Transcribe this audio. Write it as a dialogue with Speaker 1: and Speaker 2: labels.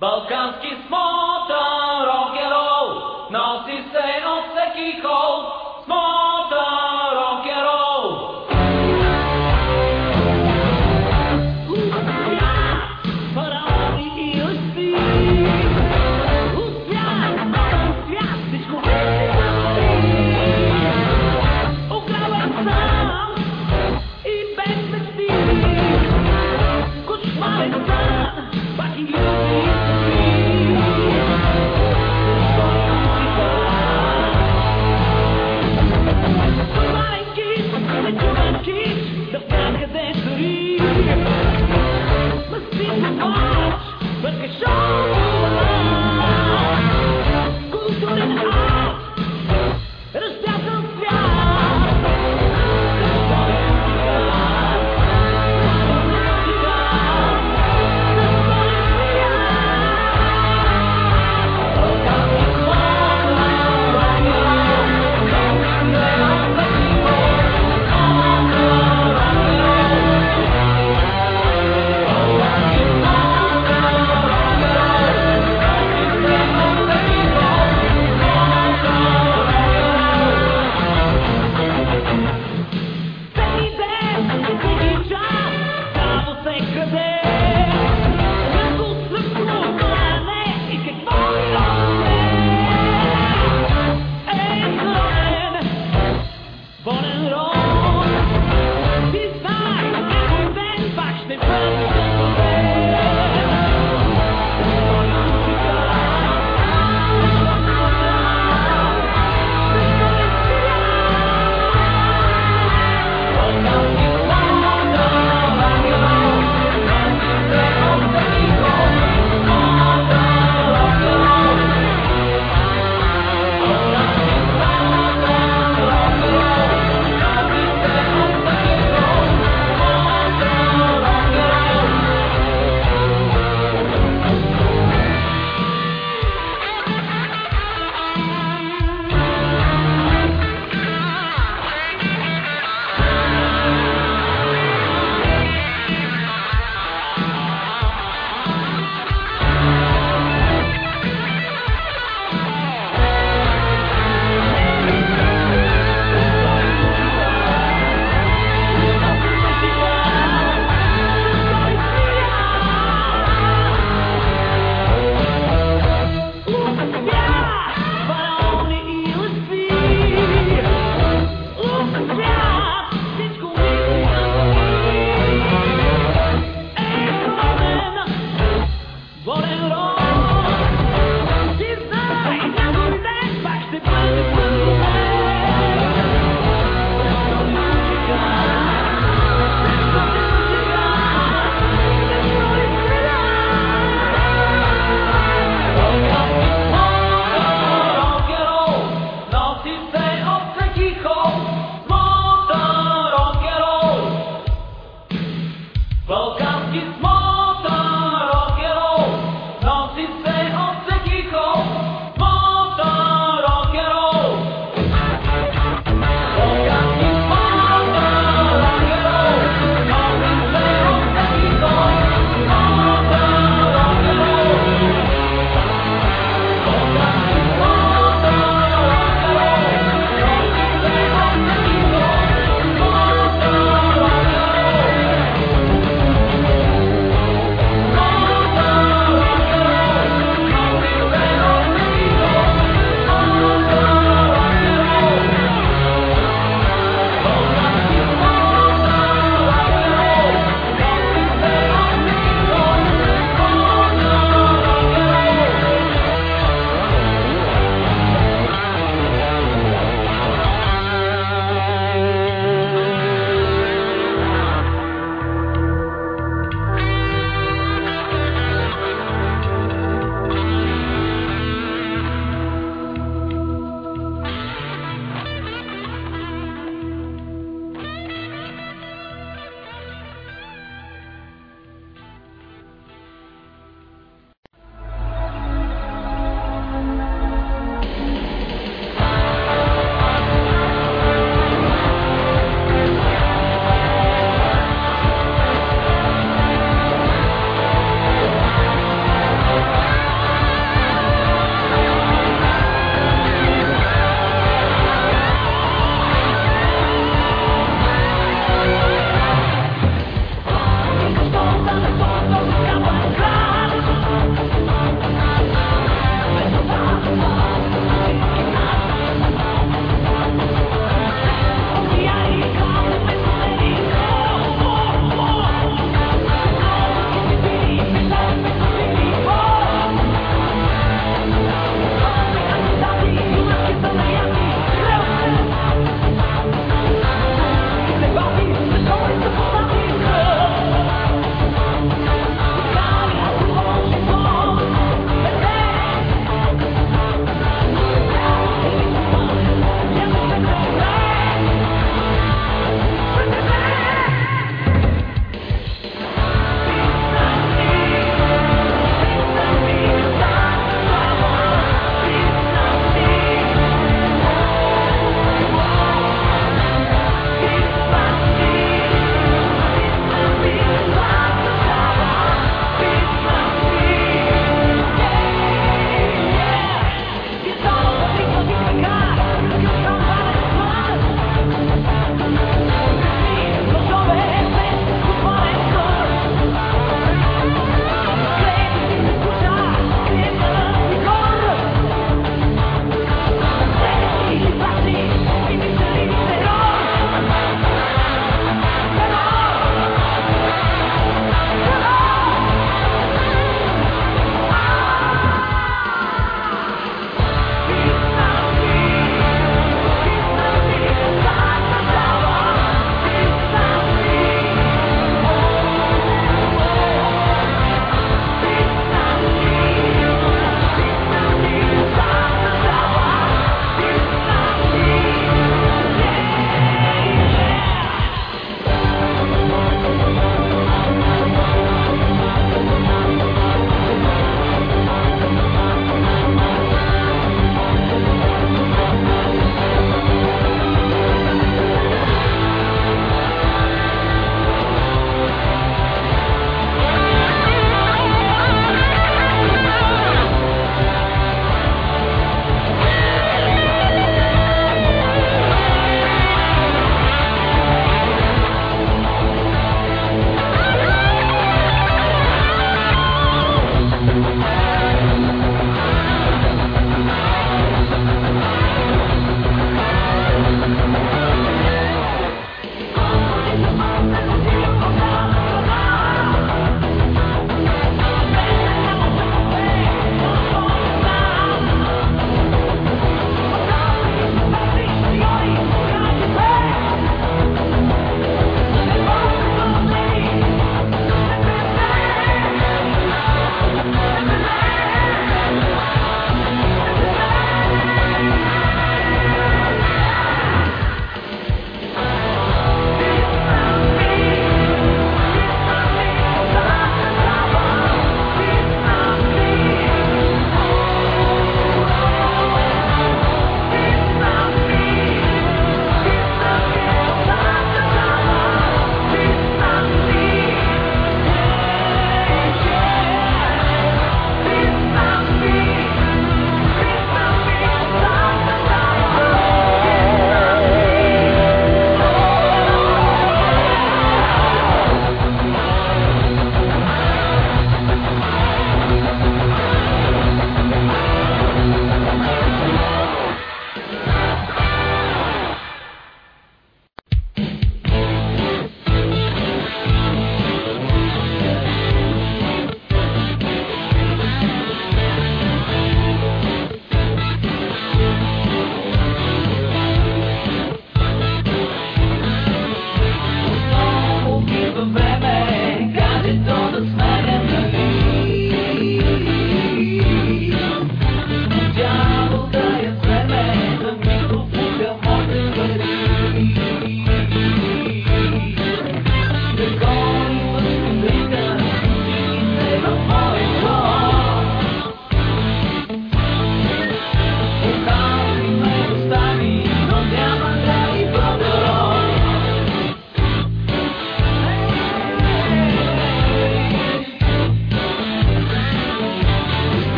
Speaker 1: Balkanski smo